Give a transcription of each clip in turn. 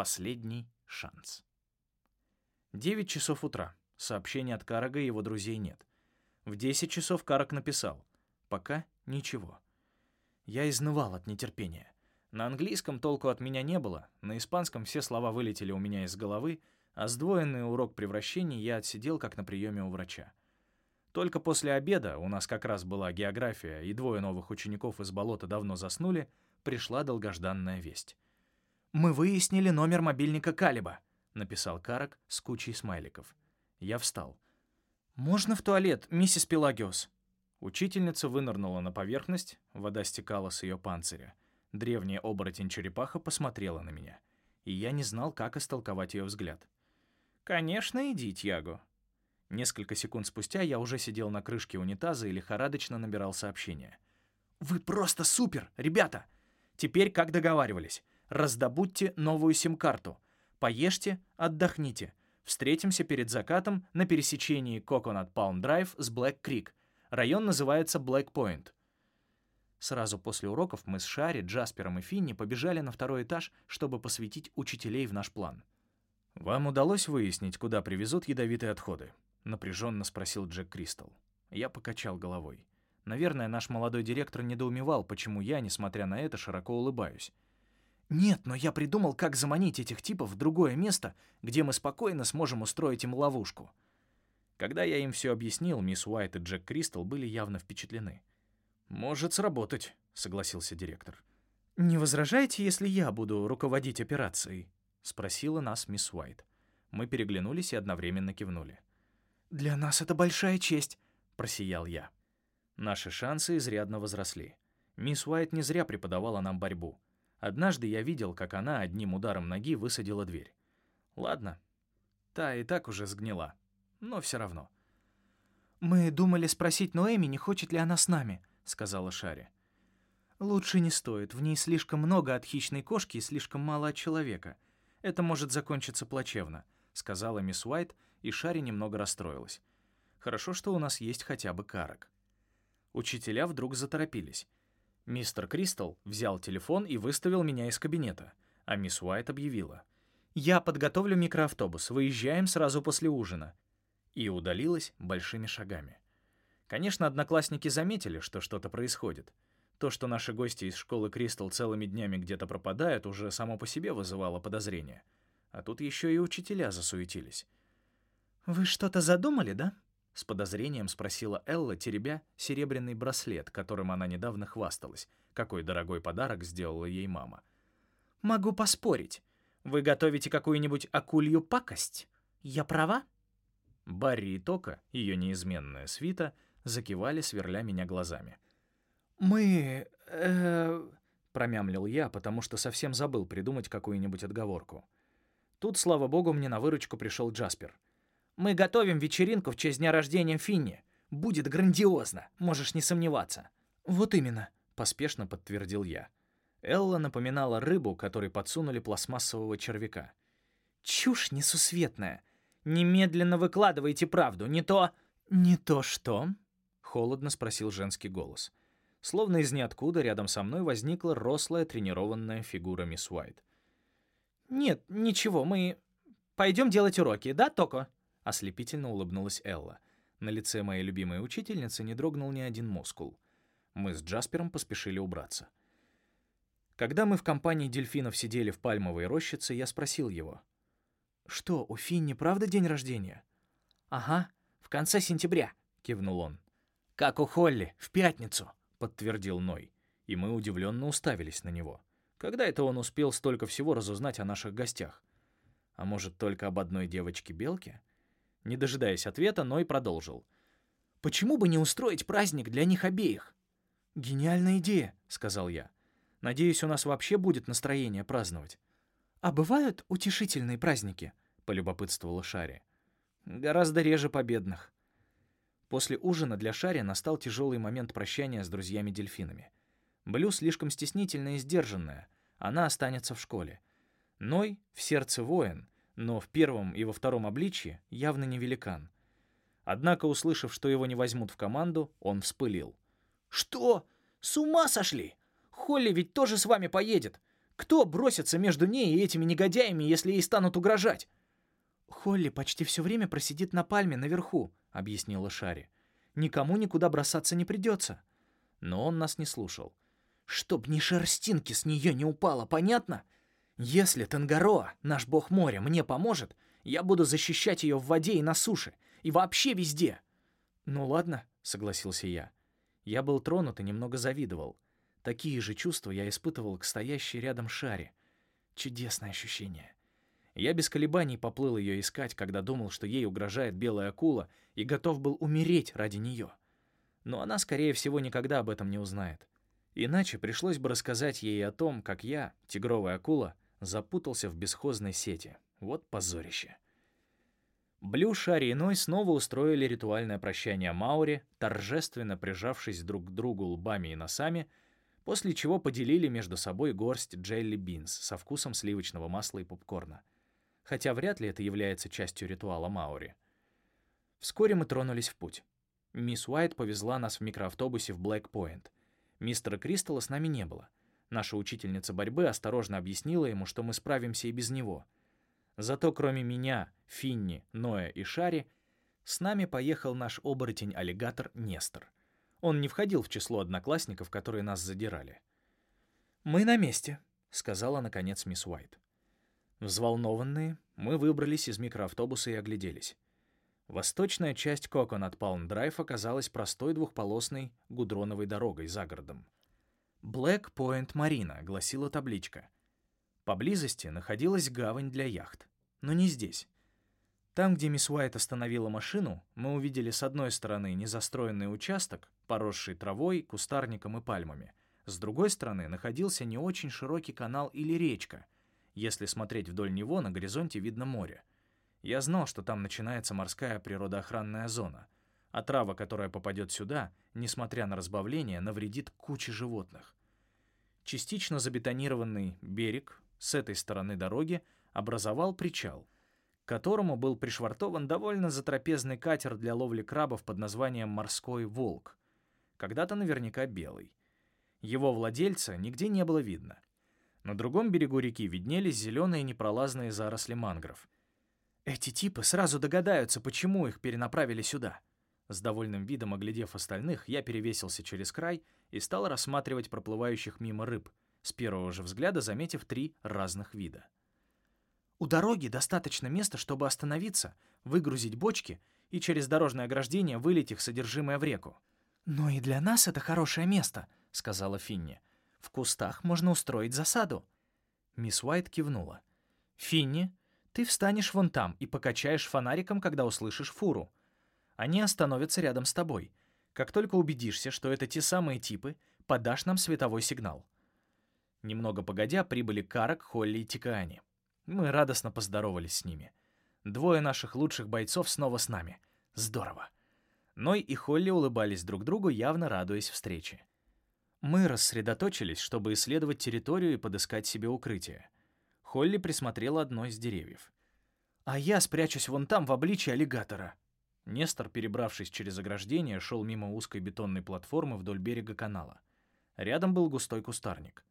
Последний шанс. 9 часов утра. Сообщения от Карага и его друзей нет. В 10 часов Карак написал. Пока ничего. Я изнывал от нетерпения. На английском толку от меня не было, на испанском все слова вылетели у меня из головы, а сдвоенный урок превращений я отсидел как на приеме у врача. Только после обеда, у нас как раз была география, и двое новых учеников из болота давно заснули, пришла долгожданная весть. «Мы выяснили номер мобильника Калиба», — написал Карак с кучей смайликов. Я встал. «Можно в туалет, миссис Пелагиос?» Учительница вынырнула на поверхность, вода стекала с ее панциря. Древняя оборотень-черепаха посмотрела на меня, и я не знал, как истолковать ее взгляд. «Конечно, иди, Тьяго». Несколько секунд спустя я уже сидел на крышке унитаза и лихорадочно набирал сообщение. «Вы просто супер, ребята! Теперь, как договаривались, раздобудьте новую сим-карту. Поешьте, отдохните. Встретимся перед закатом на пересечении Coconut Palm Drive с Black Creek. Район называется Black Point. Сразу после уроков мы с Шари, Джаспером и Финни побежали на второй этаж, чтобы посвятить учителей в наш план. «Вам удалось выяснить, куда привезут ядовитые отходы?» — напряженно спросил Джек Кристал. Я покачал головой. Наверное, наш молодой директор недоумевал, почему я, несмотря на это, широко улыбаюсь. «Нет, но я придумал, как заманить этих типов в другое место, где мы спокойно сможем устроить им ловушку». Когда я им все объяснил, мисс Уайт и Джек Кристал были явно впечатлены. «Может сработать», — согласился директор. «Не возражаете, если я буду руководить операцией?» — спросила нас мисс Уайт. Мы переглянулись и одновременно кивнули. «Для нас это большая честь», — просиял я. Наши шансы изрядно возросли. Мисс Уайт не зря преподавала нам борьбу. Однажды я видел, как она одним ударом ноги высадила дверь. Ладно, та и так уже сгнила, но все равно. «Мы думали спросить Ноэми, не хочет ли она с нами», — сказала Шари. «Лучше не стоит. В ней слишком много от хищной кошки и слишком мало от человека. Это может закончиться плачевно», — сказала мисс Уайт, и Шари немного расстроилась. «Хорошо, что у нас есть хотя бы карок». Учителя вдруг заторопились. Мистер Кристал взял телефон и выставил меня из кабинета, а мисс Уайт объявила. «Я подготовлю микроавтобус, выезжаем сразу после ужина». И удалилась большими шагами. Конечно, одноклассники заметили, что что-то происходит. То, что наши гости из школы Кристал целыми днями где-то пропадают, уже само по себе вызывало подозрения. А тут еще и учителя засуетились. «Вы что-то задумали, да?» — с подозрением спросила Элла, теребя серебряный браслет, которым она недавно хвасталась. Какой дорогой подарок сделала ей мама. «Могу поспорить. Вы готовите какую-нибудь акулью пакость? Я права?» Барри и Тока, ее неизменная свита — закивали, сверля меня глазами. «Мы... э промямлил я, потому что совсем забыл придумать какую-нибудь отговорку. Тут, слава богу, мне на выручку пришел Джаспер. «Мы готовим вечеринку в честь дня рождения Финни. Будет грандиозно, можешь не сомневаться». «Вот именно», — поспешно подтвердил я. Элла напоминала рыбу, которой подсунули пластмассового червяка. «Чушь несусветная. Немедленно выкладывайте правду, не то...» «Не то что?» Холодно спросил женский голос. Словно из ниоткуда рядом со мной возникла рослая тренированная фигура мисс Уайт. «Нет, ничего, мы пойдем делать уроки, да, Токо?» Ослепительно улыбнулась Элла. На лице моей любимой учительницы не дрогнул ни один мускул. Мы с Джаспером поспешили убраться. Когда мы в компании дельфинов сидели в пальмовой рощице, я спросил его. «Что, у Финни правда день рождения?» «Ага, в конце сентября», — кивнул он. «Как у Холли, в пятницу», — подтвердил Ной. И мы удивленно уставились на него. Когда это он успел столько всего разузнать о наших гостях? А может, только об одной девочке-белке? Не дожидаясь ответа, Ной продолжил. «Почему бы не устроить праздник для них обеих?» «Гениальная идея», — сказал я. «Надеюсь, у нас вообще будет настроение праздновать». «А бывают утешительные праздники?» — полюбопытствовала Шари. «Гораздо реже победных», После ужина для Шари настал тяжелый момент прощания с друзьями-дельфинами. Блю слишком стеснительная и сдержанная, она останется в школе. Ной в сердце воин, но в первом и во втором обличье явно не великан. Однако, услышав, что его не возьмут в команду, он вспылил. «Что? С ума сошли? Холли ведь тоже с вами поедет. Кто бросится между ней и этими негодяями, если ей станут угрожать?» «Холли почти все время просидит на пальме наверху», — объяснила Шари. «Никому никуда бросаться не придется». Но он нас не слушал. «Чтоб ни шерстинки с нее не упало, понятно? Если Тангароа, наш бог моря, мне поможет, я буду защищать ее в воде и на суше, и вообще везде». «Ну ладно», — согласился я. Я был тронут и немного завидовал. Такие же чувства я испытывал к стоящей рядом шаре. Чудесное ощущение. Я без колебаний поплыл ее искать, когда думал, что ей угрожает белая акула, и готов был умереть ради нее. Но она, скорее всего, никогда об этом не узнает. Иначе пришлось бы рассказать ей о том, как я, тигровая акула, запутался в бесхозной сети. Вот позорище. Блю, Шари и Ной снова устроили ритуальное прощание Маури, торжественно прижавшись друг к другу лбами и носами, после чего поделили между собой горсть джелли бинс со вкусом сливочного масла и попкорна. Хотя вряд ли это является частью ритуала Маури. Вскоре мы тронулись в путь. Мисс Уайт повезла нас в микроавтобусе в Блэк-Пойнт. Мистера Кристалла с нами не было. Наша учительница борьбы осторожно объяснила ему, что мы справимся и без него — Зато кроме меня, Финни, Ноя и Шари, с нами поехал наш оборотень-аллигатор Нестор. Он не входил в число одноклассников, которые нас задирали. «Мы на месте», — сказала, наконец, мисс Уайт. Взволнованные, мы выбрались из микроавтобуса и огляделись. Восточная часть Коконат Палм Драйв оказалась простой двухполосной гудроновой дорогой за городом. «Блэк Пойнт Марина», — гласила табличка. Поблизости находилась гавань для яхт но не здесь. Там, где мисс Уайт остановила машину, мы увидели с одной стороны незастроенный участок, поросший травой, кустарником и пальмами. С другой стороны находился не очень широкий канал или речка. Если смотреть вдоль него, на горизонте видно море. Я знал, что там начинается морская природоохранная зона, а трава, которая попадет сюда, несмотря на разбавление, навредит куче животных. Частично забетонированный берег с этой стороны дороги образовал причал, к которому был пришвартован довольно затрапезный катер для ловли крабов под названием «Морской волк», когда-то наверняка белый. Его владельца нигде не было видно. На другом берегу реки виднелись зеленые непролазные заросли мангров. Эти типы сразу догадаются, почему их перенаправили сюда. С довольным видом оглядев остальных, я перевесился через край и стал рассматривать проплывающих мимо рыб, с первого же взгляда заметив три разных вида. У дороги достаточно места, чтобы остановиться, выгрузить бочки и через дорожное ограждение вылить их содержимое в реку. «Но и для нас это хорошее место», — сказала Финни. «В кустах можно устроить засаду». Мисс Уайт кивнула. «Финни, ты встанешь вон там и покачаешь фонариком, когда услышишь фуру. Они остановятся рядом с тобой. Как только убедишься, что это те самые типы, подашь нам световой сигнал». Немного погодя прибыли Карак, Холли и Тикаани. Мы радостно поздоровались с ними. Двое наших лучших бойцов снова с нами. Здорово. Ной и Холли улыбались друг другу, явно радуясь встрече. Мы рассредоточились, чтобы исследовать территорию и подыскать себе укрытие. Холли присмотрела одно из деревьев. «А я спрячусь вон там в обличье аллигатора». Нестор, перебравшись через ограждение, шел мимо узкой бетонной платформы вдоль берега канала. Рядом был густой кустарник.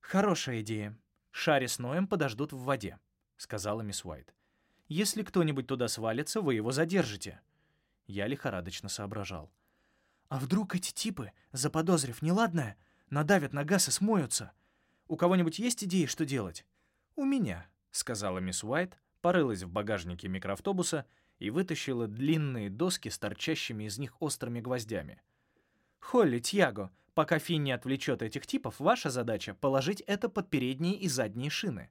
«Хорошая идея», Шари с Ноем подождут в воде», — сказала мисс Уайт. «Если кто-нибудь туда свалится, вы его задержите». Я лихорадочно соображал. «А вдруг эти типы, заподозрив неладное, надавят на газ и смоются? У кого-нибудь есть идеи, что делать?» «У меня», — сказала мисс Уайт, порылась в багажнике микроавтобуса и вытащила длинные доски с торчащими из них острыми гвоздями. «Холли, Тьяго, Пока Финни отвлечет этих типов, ваша задача — положить это под передние и задние шины.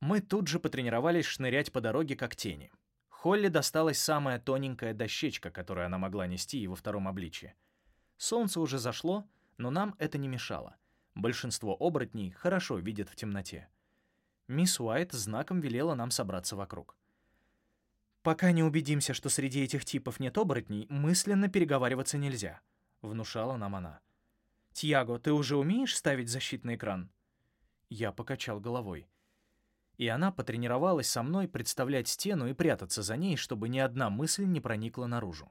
Мы тут же потренировались шнырять по дороге как тени. Холли досталась самая тоненькая дощечка, которую она могла нести и во втором обличье. Солнце уже зашло, но нам это не мешало. Большинство оборотней хорошо видят в темноте. Мисс Уайт знаком велела нам собраться вокруг. «Пока не убедимся, что среди этих типов нет оборотней, мысленно переговариваться нельзя», — внушала нам она. «Тьяго, ты уже умеешь ставить защитный экран?» Я покачал головой. И она потренировалась со мной представлять стену и прятаться за ней, чтобы ни одна мысль не проникла наружу.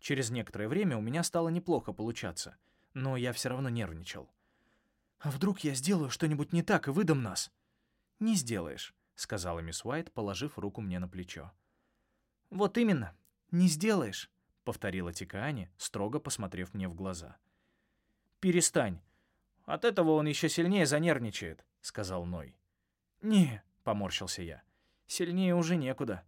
Через некоторое время у меня стало неплохо получаться, но я все равно нервничал. «А вдруг я сделаю что-нибудь не так и выдам нас?» «Не сделаешь», — сказала мисс Уайт, положив руку мне на плечо. «Вот именно, не сделаешь», — повторила Тикаани, строго посмотрев мне в глаза. «Перестань. От этого он еще сильнее занервничает», — сказал Ной. «Не», — поморщился я, — «сильнее уже некуда».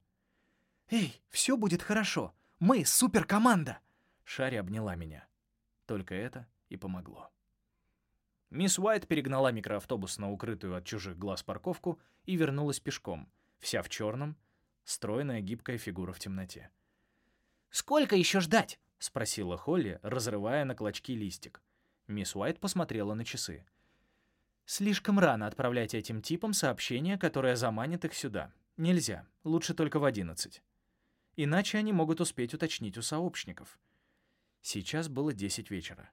«Эй, все будет хорошо. Мы суперкоманда!» Шари обняла меня. Только это и помогло. Мисс Уайт перегнала микроавтобус на укрытую от чужих глаз парковку и вернулась пешком, вся в черном, стройная гибкая фигура в темноте. «Сколько еще ждать?» — спросила Холли, разрывая на клочки листик. Мисс Уайт посмотрела на часы. «Слишком рано отправлять этим типам сообщение, которое заманит их сюда. Нельзя. Лучше только в одиннадцать. Иначе они могут успеть уточнить у сообщников». Сейчас было десять вечера.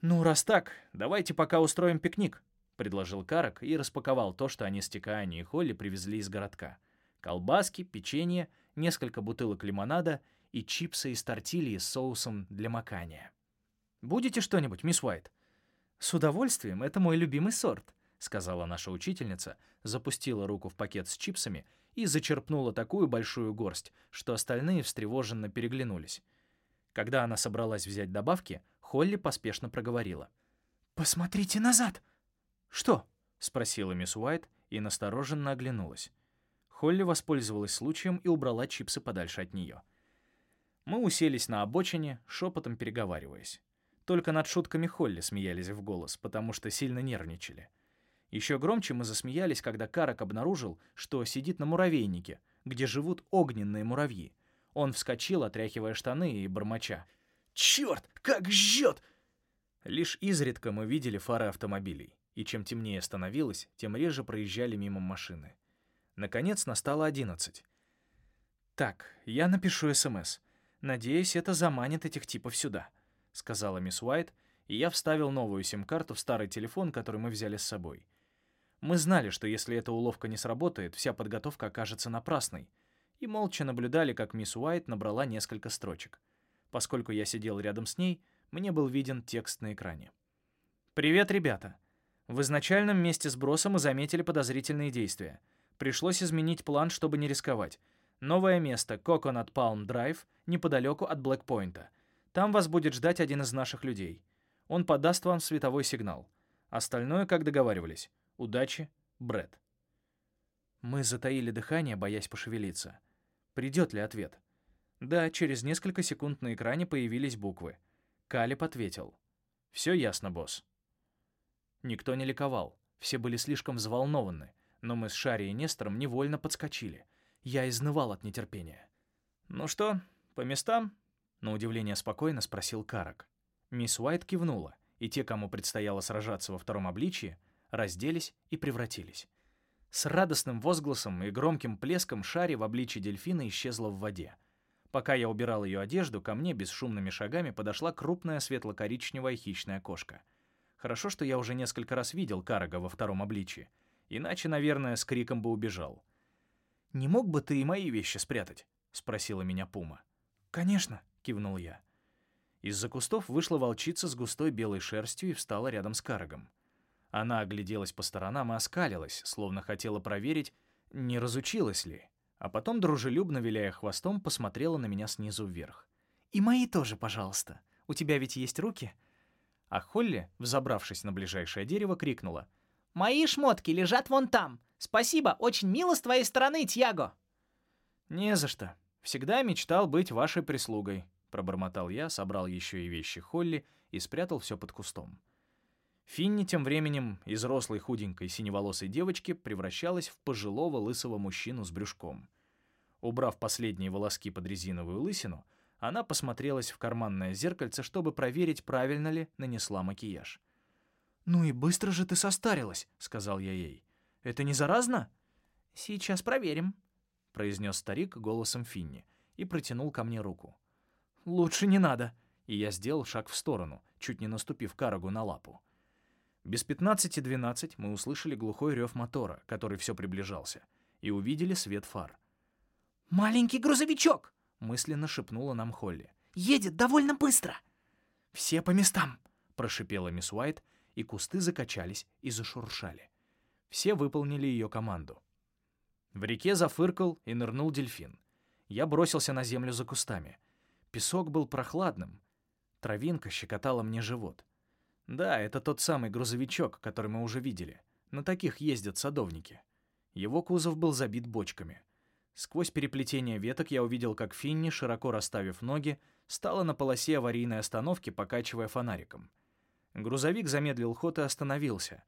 «Ну, раз так, давайте пока устроим пикник», — предложил Карак и распаковал то, что они с Тикаани и Холли привезли из городка. Колбаски, печенье, несколько бутылок лимонада и чипсы из тортильи с соусом для макания. «Будете что-нибудь, мисс Уайт?» «С удовольствием, это мой любимый сорт», — сказала наша учительница, запустила руку в пакет с чипсами и зачерпнула такую большую горсть, что остальные встревоженно переглянулись. Когда она собралась взять добавки, Холли поспешно проговорила. «Посмотрите назад!» «Что?» — спросила мисс Уайт и настороженно оглянулась. Холли воспользовалась случаем и убрала чипсы подальше от нее. Мы уселись на обочине, шепотом переговариваясь. Только над шутками Холли смеялись в голос, потому что сильно нервничали. Еще громче мы засмеялись, когда Карак обнаружил, что сидит на муравейнике, где живут огненные муравьи. Он вскочил, отряхивая штаны и бормоча. Черт, как жжет!» Лишь изредка мы видели фары автомобилей, и чем темнее становилось, тем реже проезжали мимо машины. Наконец настало одиннадцать. «Так, я напишу СМС. Надеюсь, это заманит этих типов сюда», — сказала мисс Уайт, и я вставил новую сим-карту в старый телефон, который мы взяли с собой. Мы знали, что если эта уловка не сработает, вся подготовка окажется напрасной, и молча наблюдали, как мисс Уайт набрала несколько строчек — Поскольку я сидел рядом с ней, мне был виден текст на экране. «Привет, ребята. В изначальном месте сброса мы заметили подозрительные действия. Пришлось изменить план, чтобы не рисковать. Новое место — Coconut Palm Drive, неподалеку от Блэкпойнта. Там вас будет ждать один из наших людей. Он подаст вам световой сигнал. Остальное, как договаривались. Удачи, Брэд. Мы затаили дыхание, боясь пошевелиться. Придет ли ответ? Да, через несколько секунд на экране появились буквы. Калиб ответил. «Все ясно, босс». Никто не ликовал, все были слишком взволнованы, но мы с Шарри и Нестором невольно подскочили. Я изнывал от нетерпения. «Ну что, по местам?» — на удивление спокойно спросил Карак. Мисс Уайт кивнула, и те, кому предстояло сражаться во втором обличии, разделись и превратились. С радостным возгласом и громким плеском Шарри в обличии дельфина исчезла в воде — Пока я убирал ее одежду, ко мне бесшумными шагами подошла крупная светло-коричневая хищная кошка. Хорошо, что я уже несколько раз видел Карага во втором обличии. Иначе, наверное, с криком бы убежал. «Не мог бы ты и мои вещи спрятать?» — спросила меня Пума. «Конечно», — кивнул я. Из-за кустов вышла волчица с густой белой шерстью и встала рядом с Карагом. Она огляделась по сторонам и оскалилась, словно хотела проверить, не разучилась ли а потом, дружелюбно виляя хвостом, посмотрела на меня снизу вверх. «И мои тоже, пожалуйста. У тебя ведь есть руки?» А Холли, взобравшись на ближайшее дерево, крикнула. «Мои шмотки лежат вон там. Спасибо, очень мило с твоей стороны, Тьяго!» «Не за что. Всегда мечтал быть вашей прислугой», — пробормотал я, собрал еще и вещи Холли и спрятал все под кустом. Финни тем временем из рослой худенькой синеволосой девочки превращалась в пожилого лысого мужчину с брюшком. Убрав последние волоски под резиновую лысину, она посмотрелась в карманное зеркальце, чтобы проверить, правильно ли нанесла макияж. «Ну и быстро же ты состарилась», — сказал я ей. «Это не заразно?» «Сейчас проверим», — произнес старик голосом Финни и протянул ко мне руку. «Лучше не надо», и я сделал шаг в сторону, чуть не наступив Карагу на лапу. Без 15-12 мы услышали глухой рев мотора, который все приближался, и увидели свет фар. «Маленький грузовичок!» — мысленно шепнула нам Холли. «Едет довольно быстро!» «Все по местам!» — прошипела мисс Уайт, и кусты закачались и зашуршали. Все выполнили ее команду. В реке зафыркал и нырнул дельфин. Я бросился на землю за кустами. Песок был прохладным. Травинка щекотала мне живот. Да, это тот самый грузовичок, который мы уже видели. На таких ездят садовники. Его кузов был забит бочками. Сквозь переплетение веток я увидел, как Финни, широко расставив ноги, стала на полосе аварийной остановки, покачивая фонариком. Грузовик замедлил ход и остановился.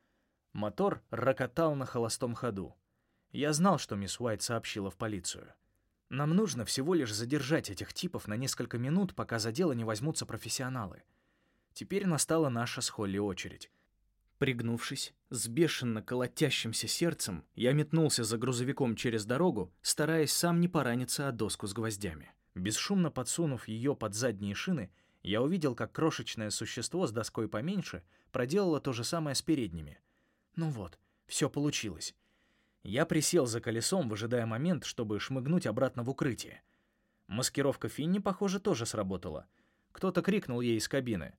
Мотор рокотал на холостом ходу. Я знал, что мисс Уайт сообщила в полицию. Нам нужно всего лишь задержать этих типов на несколько минут, пока за дело не возьмутся профессионалы. Теперь настала наша с Холли очередь. Пригнувшись, с бешено колотящимся сердцем, я метнулся за грузовиком через дорогу, стараясь сам не пораниться о доску с гвоздями. Бесшумно подсунув ее под задние шины, я увидел, как крошечное существо с доской поменьше проделало то же самое с передними. Ну вот, все получилось. Я присел за колесом, выжидая момент, чтобы шмыгнуть обратно в укрытие. Маскировка Финни, похоже, тоже сработала. Кто-то крикнул ей из кабины.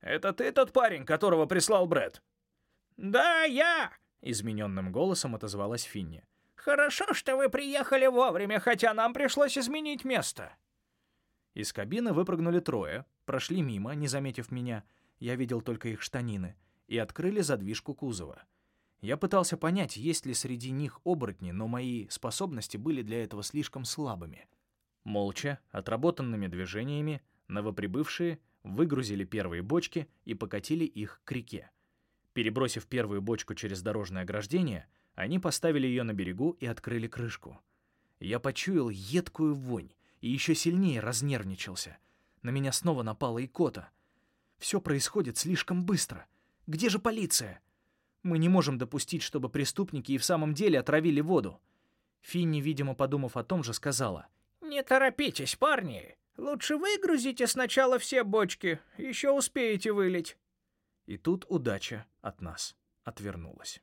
«Это ты тот парень, которого прислал Брэд?» «Да, я!» — измененным голосом отозвалась Финни. «Хорошо, что вы приехали вовремя, хотя нам пришлось изменить место». Из кабины выпрыгнули трое, прошли мимо, не заметив меня, я видел только их штанины, и открыли задвижку кузова. Я пытался понять, есть ли среди них оборотни, но мои способности были для этого слишком слабыми. Молча, отработанными движениями, новоприбывшие выгрузили первые бочки и покатили их к реке. Перебросив первую бочку через дорожное ограждение, они поставили ее на берегу и открыли крышку. Я почуял едкую вонь и еще сильнее разнервничался. На меня снова напала икота. Все происходит слишком быстро. Где же полиция? Мы не можем допустить, чтобы преступники и в самом деле отравили воду. Финни, видимо, подумав о том же, сказала. «Не торопитесь, парни. Лучше выгрузите сначала все бочки, еще успеете вылить». И тут удача от нас отвернулась.